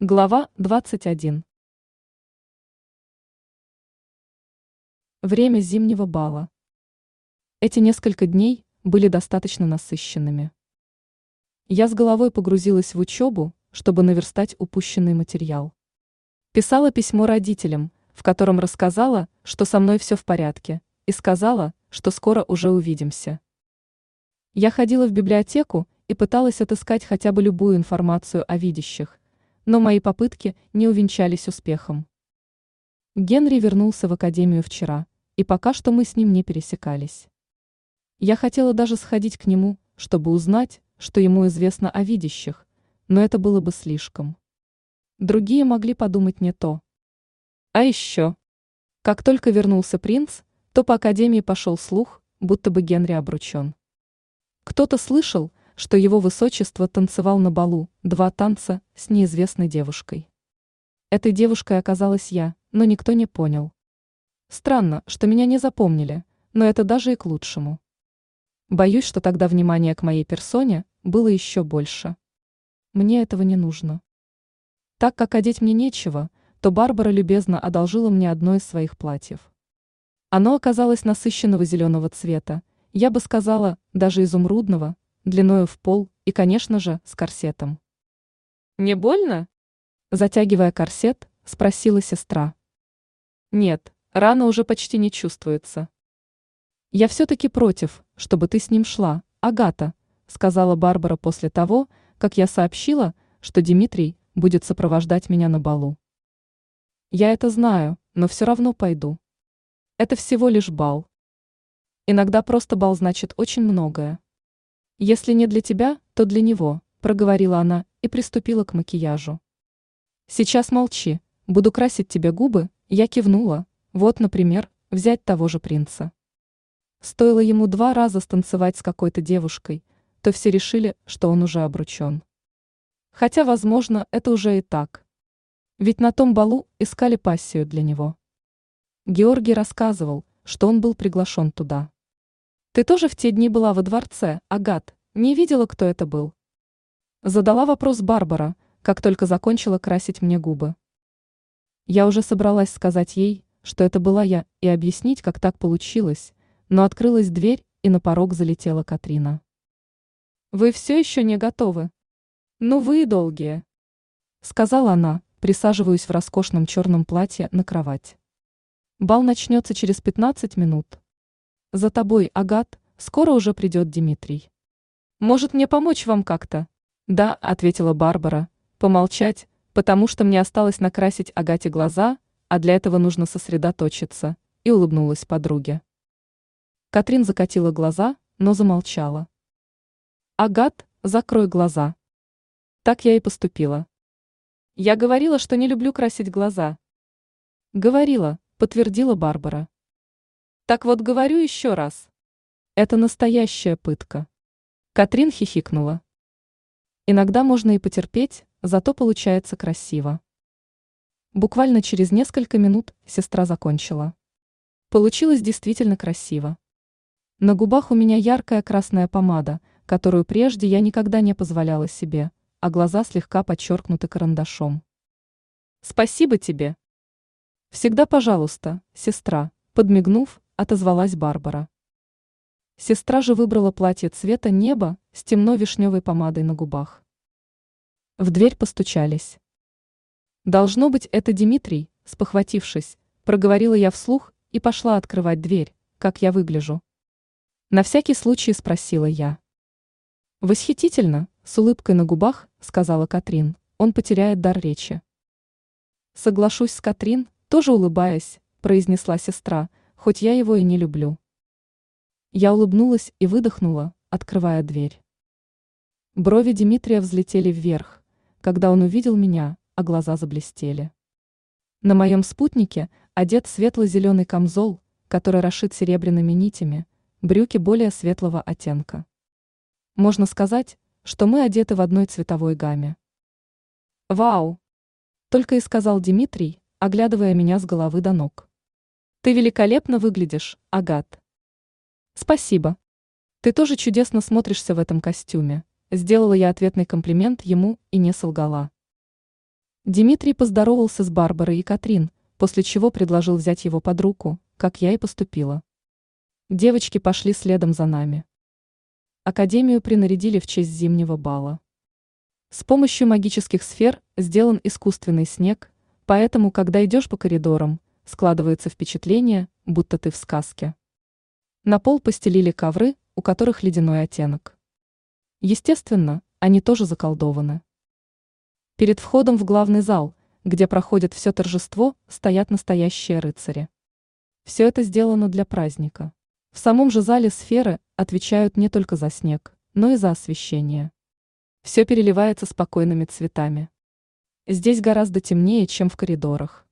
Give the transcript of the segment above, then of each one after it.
Глава 21. Время зимнего бала. Эти несколько дней были достаточно насыщенными. Я с головой погрузилась в учебу, чтобы наверстать упущенный материал. Писала письмо родителям, в котором рассказала, что со мной все в порядке, и сказала, что скоро уже увидимся. Я ходила в библиотеку и пыталась отыскать хотя бы любую информацию о видящих – но мои попытки не увенчались успехом. Генри вернулся в академию вчера, и пока что мы с ним не пересекались. Я хотела даже сходить к нему, чтобы узнать, что ему известно о видящих, но это было бы слишком. Другие могли подумать не то. А еще. Как только вернулся принц, то по академии пошел слух, будто бы Генри обручен. Кто-то слышал, что его высочество танцевал на балу два танца с неизвестной девушкой. Этой девушкой оказалась я, но никто не понял. Странно, что меня не запомнили, но это даже и к лучшему. Боюсь, что тогда внимание к моей персоне было еще больше. Мне этого не нужно. Так как одеть мне нечего, то Барбара любезно одолжила мне одно из своих платьев. Оно оказалось насыщенного зеленого цвета, я бы сказала, даже изумрудного, длиною в пол и, конечно же, с корсетом. «Не больно?» Затягивая корсет, спросила сестра. «Нет, рана уже почти не чувствуется». «Я все-таки против, чтобы ты с ним шла, Агата», сказала Барбара после того, как я сообщила, что Дмитрий будет сопровождать меня на балу. «Я это знаю, но все равно пойду. Это всего лишь бал. Иногда просто бал значит очень многое. «Если не для тебя, то для него», – проговорила она и приступила к макияжу. «Сейчас молчи, буду красить тебе губы», – я кивнула. Вот, например, взять того же принца. Стоило ему два раза станцевать с какой-то девушкой, то все решили, что он уже обручен. Хотя, возможно, это уже и так. Ведь на том балу искали пассию для него. Георгий рассказывал, что он был приглашен туда. Ты тоже в те дни была во дворце, Агат, не видела, кто это был? Задала вопрос Барбара, как только закончила красить мне губы. Я уже собралась сказать ей, что это была я, и объяснить, как так получилось, но открылась дверь, и на порог залетела Катрина. «Вы все еще не готовы?» «Ну вы и долгие», — сказала она, присаживаясь в роскошном черном платье на кровать. «Бал начнется через 15 минут». За тобой, Агат, скоро уже придет Дмитрий. Может мне помочь вам как-то? Да, ответила Барбара. Помолчать, потому что мне осталось накрасить Агате глаза, а для этого нужно сосредоточиться, и улыбнулась подруге. Катрин закатила глаза, но замолчала. Агат, закрой глаза. Так я и поступила. Я говорила, что не люблю красить глаза. Говорила, подтвердила Барбара. Так вот говорю еще раз. Это настоящая пытка. Катрин хихикнула. Иногда можно и потерпеть, зато получается красиво. Буквально через несколько минут сестра закончила. Получилось действительно красиво. На губах у меня яркая красная помада, которую прежде я никогда не позволяла себе, а глаза слегка подчеркнуты карандашом. Спасибо тебе. Всегда пожалуйста, сестра, подмигнув, отозвалась Барбара. Сестра же выбрала платье цвета неба с темно-вишневой помадой на губах. В дверь постучались. «Должно быть, это Дмитрий», спохватившись, проговорила я вслух и пошла открывать дверь, как я выгляжу. На всякий случай спросила я. «Восхитительно», с улыбкой на губах, сказала Катрин, он потеряет дар речи. «Соглашусь с Катрин, тоже улыбаясь», произнесла сестра, хоть я его и не люблю. Я улыбнулась и выдохнула, открывая дверь. Брови Дмитрия взлетели вверх, когда он увидел меня, а глаза заблестели. На моем спутнике одет светло-зеленый камзол, который расшит серебряными нитями, брюки более светлого оттенка. Можно сказать, что мы одеты в одной цветовой гамме. «Вау!» – только и сказал Дмитрий, оглядывая меня с головы до ног. Ты великолепно выглядишь, Агат. Спасибо. Ты тоже чудесно смотришься в этом костюме. Сделала я ответный комплимент ему и не солгала. Дмитрий поздоровался с Барбарой и Катрин, после чего предложил взять его под руку, как я и поступила. Девочки пошли следом за нами. Академию принарядили в честь зимнего бала. С помощью магических сфер сделан искусственный снег, поэтому, когда идешь по коридорам, складывается впечатление, будто ты в сказке. На пол постелили ковры, у которых ледяной оттенок. Естественно, они тоже заколдованы. Перед входом в главный зал, где проходит все торжество, стоят настоящие рыцари. Все это сделано для праздника. В самом же зале сферы отвечают не только за снег, но и за освещение. Все переливается спокойными цветами. Здесь гораздо темнее, чем в коридорах.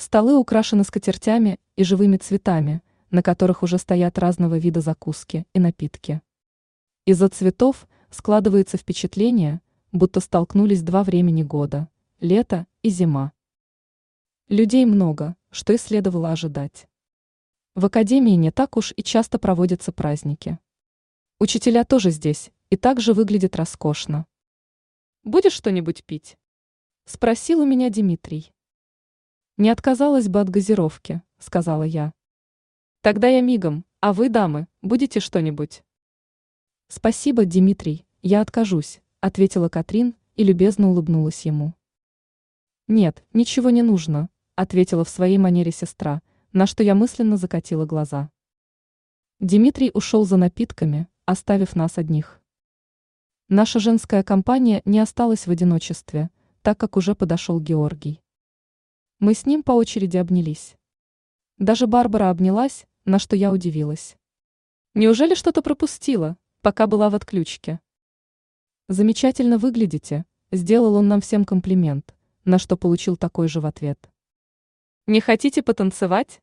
Столы украшены скатертями и живыми цветами, на которых уже стоят разного вида закуски и напитки. Из-за цветов складывается впечатление, будто столкнулись два времени года – лето и зима. Людей много, что и следовало ожидать. В академии не так уж и часто проводятся праздники. Учителя тоже здесь, и также выглядит роскошно. «Будешь что-нибудь пить?» – спросил у меня Дмитрий. «Не отказалась бы от газировки», – сказала я. «Тогда я мигом, а вы, дамы, будете что-нибудь?» «Спасибо, Дмитрий, я откажусь», ответила Катрин и любезно улыбнулась ему. Нет, ничего не нужно, ответила в своей манере сестра, на что я мысленно закатила глаза. Дмитрий ушел за напитками, оставив нас одних. Наша женская компания не осталась в одиночестве, так как уже подошел Георгий. Мы с ним по очереди обнялись. Даже Барбара обнялась, на что я удивилась. Неужели что-то пропустила, пока была в отключке? Замечательно выглядите, сделал он нам всем комплимент, на что получил такой же в ответ. Не хотите потанцевать?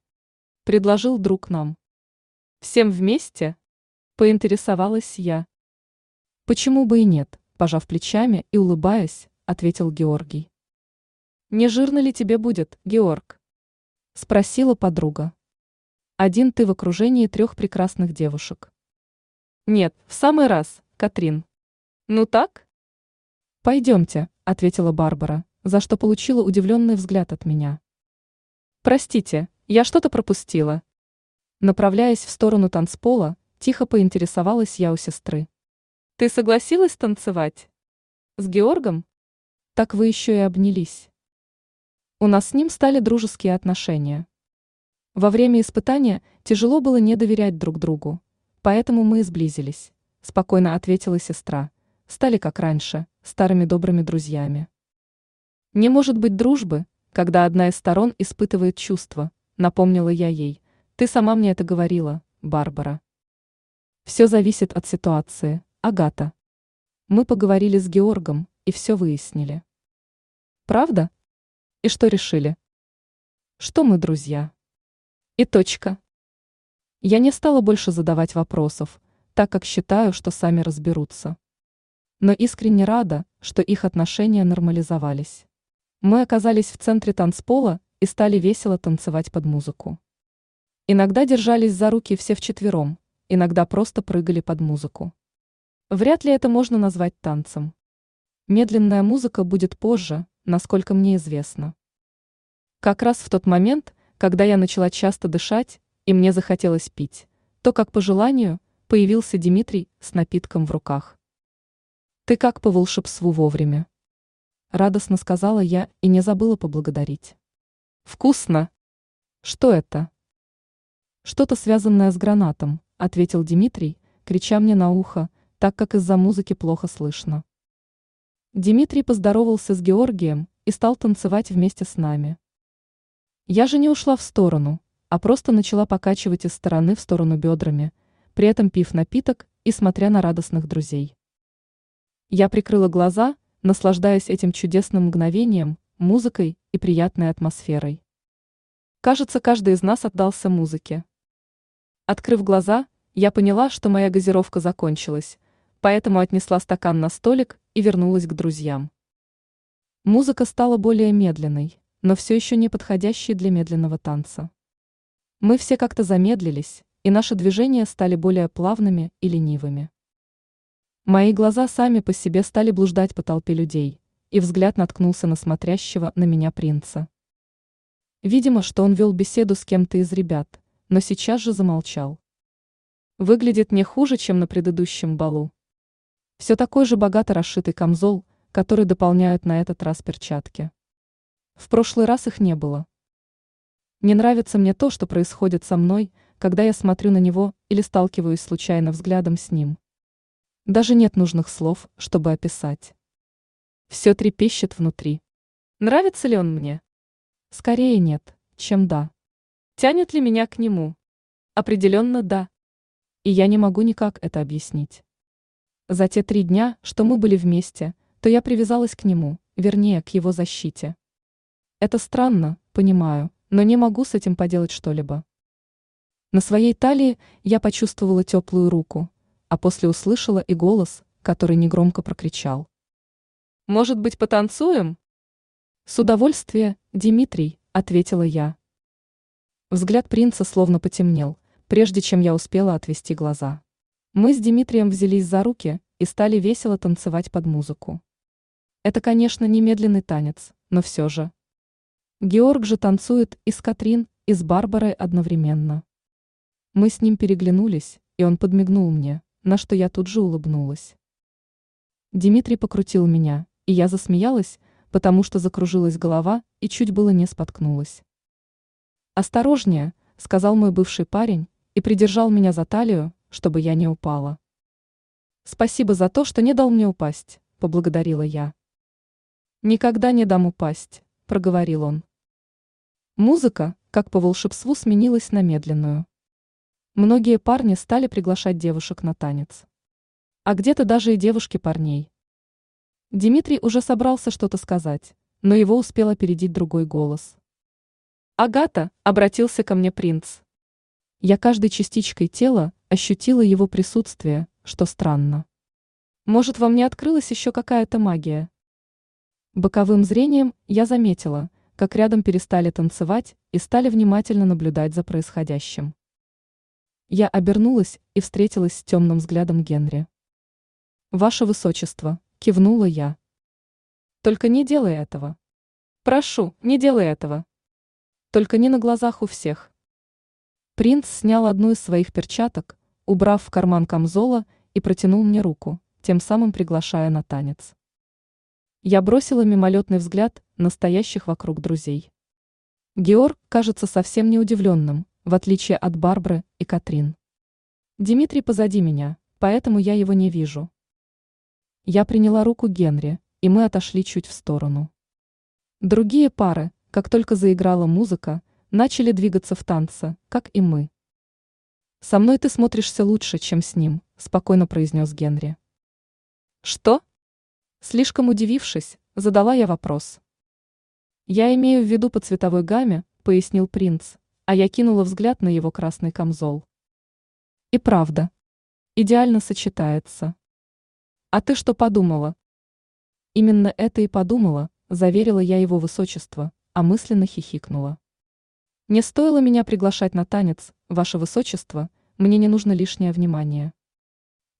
Предложил друг нам. Всем вместе? Поинтересовалась я. Почему бы и нет, пожав плечами и улыбаясь, ответил Георгий. Не жирно ли тебе будет, Георг? Спросила подруга. Один ты в окружении трех прекрасных девушек. Нет, в самый раз, Катрин. Ну так? Пойдемте, ответила Барбара, за что получила удивленный взгляд от меня. Простите, я что-то пропустила. Направляясь в сторону танцпола, тихо поинтересовалась я у сестры. Ты согласилась танцевать? С Георгом? Так вы еще и обнялись. У нас с ним стали дружеские отношения. Во время испытания тяжело было не доверять друг другу, поэтому мы и сблизились, спокойно ответила сестра стали как раньше, старыми добрыми друзьями. Не может быть дружбы, когда одна из сторон испытывает чувства, напомнила я ей. Ты сама мне это говорила, Барбара. Все зависит от ситуации, Агата. Мы поговорили с Георгом и все выяснили. Правда? И что решили? Что мы друзья. И точка. Я не стала больше задавать вопросов, так как считаю, что сами разберутся но искренне рада, что их отношения нормализовались. Мы оказались в центре танцпола и стали весело танцевать под музыку. Иногда держались за руки все вчетвером, иногда просто прыгали под музыку. Вряд ли это можно назвать танцем. Медленная музыка будет позже, насколько мне известно. Как раз в тот момент, когда я начала часто дышать, и мне захотелось пить, то, как по желанию, появился Дмитрий с напитком в руках. Ты как по волшебству вовремя. Радостно сказала я и не забыла поблагодарить. Вкусно. Что это? Что-то связанное с гранатом, ответил Дмитрий, крича мне на ухо, так как из-за музыки плохо слышно. Дмитрий поздоровался с Георгием и стал танцевать вместе с нами. Я же не ушла в сторону, а просто начала покачивать из стороны в сторону бедрами, при этом пив напиток и смотря на радостных друзей. Я прикрыла глаза, наслаждаясь этим чудесным мгновением, музыкой и приятной атмосферой. Кажется, каждый из нас отдался музыке. Открыв глаза, я поняла, что моя газировка закончилась, поэтому отнесла стакан на столик и вернулась к друзьям. Музыка стала более медленной, но все еще не подходящей для медленного танца. Мы все как-то замедлились, и наши движения стали более плавными и ленивыми. Мои глаза сами по себе стали блуждать по толпе людей, и взгляд наткнулся на смотрящего на меня принца. Видимо, что он вел беседу с кем-то из ребят, но сейчас же замолчал. Выглядит не хуже, чем на предыдущем балу. Все такой же богато расшитый камзол, который дополняют на этот раз перчатки. В прошлый раз их не было. Не нравится мне то, что происходит со мной, когда я смотрю на него или сталкиваюсь случайно взглядом с ним. Даже нет нужных слов, чтобы описать. Все трепещет внутри. Нравится ли он мне? Скорее нет, чем да. Тянет ли меня к нему? Определенно да. И я не могу никак это объяснить. За те три дня, что мы были вместе, то я привязалась к нему, вернее, к его защите. Это странно, понимаю, но не могу с этим поделать что-либо. На своей талии я почувствовала теплую руку, а после услышала и голос, который негромко прокричал. «Может быть, потанцуем?» «С удовольствием, Дмитрий», — ответила я. Взгляд принца словно потемнел, прежде чем я успела отвести глаза. Мы с Дмитрием взялись за руки и стали весело танцевать под музыку. Это, конечно, не медленный танец, но все же. Георг же танцует и с Катрин, и с Барбарой одновременно. Мы с ним переглянулись, и он подмигнул мне, на что я тут же улыбнулась. Дмитрий покрутил меня, и я засмеялась, потому что закружилась голова и чуть было не споткнулась. «Осторожнее», — сказал мой бывший парень, и придержал меня за талию, чтобы я не упала. «Спасибо за то, что не дал мне упасть», — поблагодарила я. «Никогда не дам упасть», — проговорил он. Музыка, как по волшебству, сменилась на медленную. Многие парни стали приглашать девушек на танец. А где-то даже и девушки парней. Дмитрий уже собрался что-то сказать, но его успел опередить другой голос. «Агата!» — обратился ко мне принц. Я каждой частичкой тела ощутила его присутствие, что странно. Может, во мне открылась еще какая-то магия? Боковым зрением я заметила, как рядом перестали танцевать и стали внимательно наблюдать за происходящим. Я обернулась и встретилась с темным взглядом Генри. «Ваше Высочество», — кивнула я. «Только не делай этого. Прошу, не делай этого. Только не на глазах у всех». Принц снял одну из своих перчаток, убрав в карман камзола и протянул мне руку, тем самым приглашая на танец. Я бросила мимолетный взгляд на стоящих вокруг друзей. Георг кажется совсем не удивленным, в отличие от Барбары и Катрин. Дмитрий позади меня, поэтому я его не вижу. Я приняла руку Генри, и мы отошли чуть в сторону. Другие пары, как только заиграла музыка, начали двигаться в танце, как и мы. «Со мной ты смотришься лучше, чем с ним», – спокойно произнес Генри. «Что?» Слишком удивившись, задала я вопрос. «Я имею в виду по цветовой гамме», — пояснил принц, а я кинула взгляд на его красный камзол. И правда. Идеально сочетается. А ты что подумала? Именно это и подумала, заверила я его высочество, а мысленно хихикнула. Не стоило меня приглашать на танец, ваше высочество, мне не нужно лишнее внимание.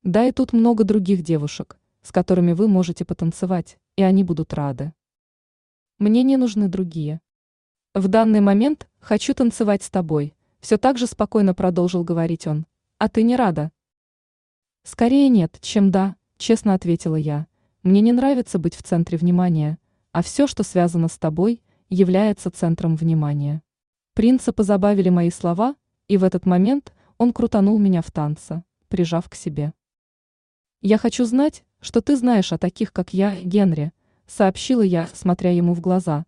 Да и тут много других девушек, с которыми вы можете потанцевать, и они будут рады. Мне не нужны другие. В данный момент хочу танцевать с тобой, все так же спокойно продолжил говорить он. А ты не рада? Скорее нет, чем да, честно ответила я. Мне не нравится быть в центре внимания, а все, что связано с тобой, является центром внимания. Принца позабавили мои слова, и в этот момент он крутанул меня в танце, прижав к себе. Я хочу знать, что ты знаешь о таких, как я, Генри, сообщила я, смотря ему в глаза.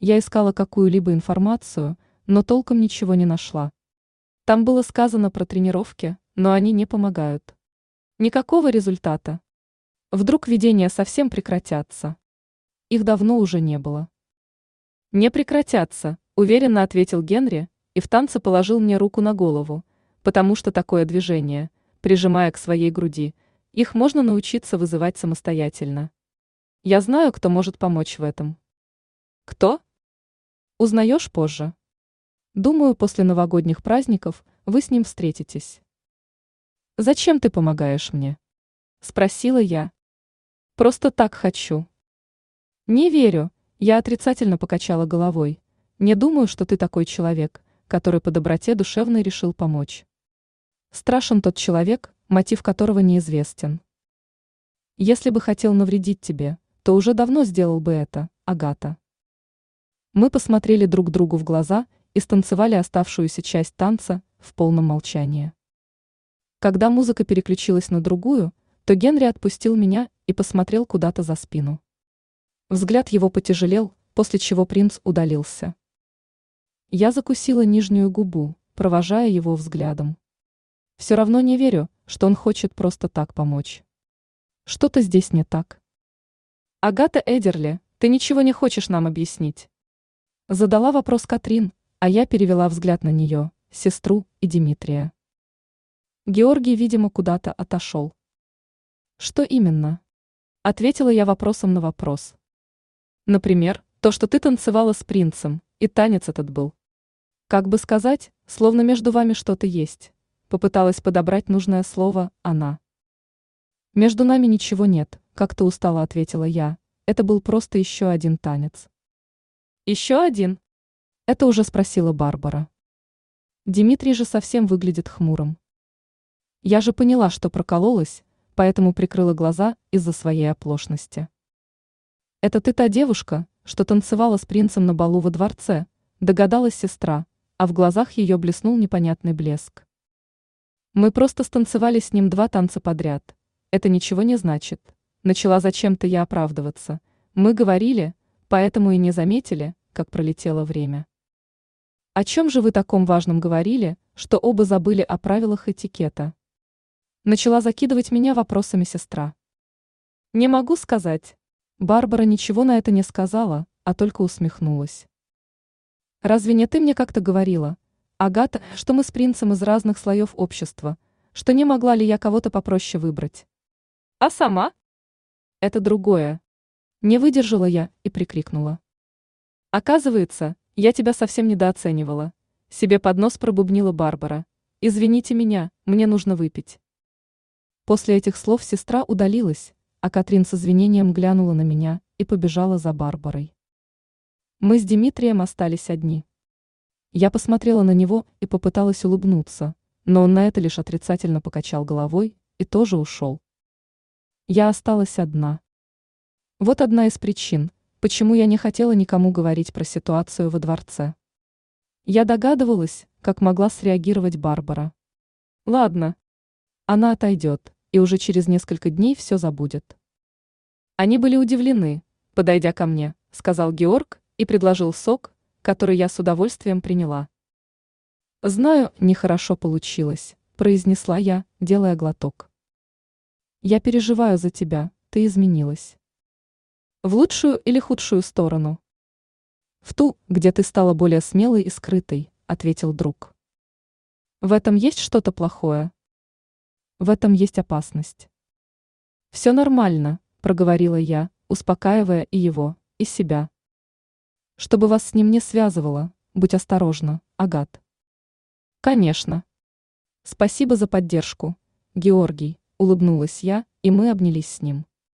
Я искала какую-либо информацию, но толком ничего не нашла. Там было сказано про тренировки, но они не помогают. Никакого результата. Вдруг видения совсем прекратятся. Их давно уже не было. Не прекратятся, уверенно ответил Генри и в танце положил мне руку на голову, потому что такое движение, прижимая к своей груди, их можно научиться вызывать самостоятельно. Я знаю, кто может помочь в этом. Кто? Узнаешь позже. Думаю, после новогодних праздников вы с ним встретитесь. Зачем ты помогаешь мне? Спросила я. Просто так хочу. Не верю, я отрицательно покачала головой. Не думаю, что ты такой человек, который по доброте душевной решил помочь. Страшен тот человек, мотив которого неизвестен. Если бы хотел навредить тебе, то уже давно сделал бы это, Агата. Мы посмотрели друг другу в глаза и станцевали оставшуюся часть танца в полном молчании. Когда музыка переключилась на другую, то Генри отпустил меня и посмотрел куда-то за спину. Взгляд его потяжелел, после чего принц удалился. Я закусила нижнюю губу, провожая его взглядом. Все равно не верю, что он хочет просто так помочь. Что-то здесь не так. Агата Эдерли, ты ничего не хочешь нам объяснить? Задала вопрос Катрин, а я перевела взгляд на нее, сестру и Дмитрия. Георгий, видимо, куда-то отошел. Что именно? Ответила я вопросом на вопрос. Например, то, что ты танцевала с принцем, и танец этот был. Как бы сказать, словно между вами что-то есть. Попыталась подобрать нужное слово она. Между нами ничего нет, как-то устало ответила я. Это был просто еще один танец. Еще один? Это уже спросила Барбара. Дмитрий же совсем выглядит хмурым. Я же поняла, что прокололась, поэтому прикрыла глаза из-за своей оплошности. «Это ты та девушка, что танцевала с принцем на балу во дворце», догадалась сестра, а в глазах ее блеснул непонятный блеск. «Мы просто станцевали с ним два танца подряд. Это ничего не значит». Начала зачем-то я оправдываться. Мы говорили, поэтому и не заметили, как пролетело время. О чем же вы таком важном говорили, что оба забыли о правилах этикета? Начала закидывать меня вопросами сестра. Не могу сказать. Барбара ничего на это не сказала, а только усмехнулась. Разве не ты мне как-то говорила, Агата, что мы с принцем из разных слоев общества, что не могла ли я кого-то попроще выбрать? А сама? Это другое. Не выдержала я и прикрикнула. Оказывается, я тебя совсем недооценивала. Себе под нос пробубнила Барбара. Извините меня, мне нужно выпить. После этих слов сестра удалилась, а Катрин с извинением глянула на меня и побежала за Барбарой. Мы с Дмитрием остались одни. Я посмотрела на него и попыталась улыбнуться, но он на это лишь отрицательно покачал головой и тоже ушел. Я осталась одна. Вот одна из причин, почему я не хотела никому говорить про ситуацию во дворце. Я догадывалась, как могла среагировать Барбара. Ладно, она отойдет, и уже через несколько дней все забудет. Они были удивлены, подойдя ко мне, сказал Георг и предложил сок, который я с удовольствием приняла. Знаю, нехорошо получилось, произнесла я, делая глоток. Я переживаю за тебя, ты изменилась. В лучшую или худшую сторону? В ту, где ты стала более смелой и скрытой, ответил друг. В этом есть что-то плохое? В этом есть опасность. Все нормально, проговорила я, успокаивая и его, и себя. Чтобы вас с ним не связывало, будь осторожна, Агат. Конечно. Спасибо за поддержку, Георгий, улыбнулась я, и мы обнялись с ним.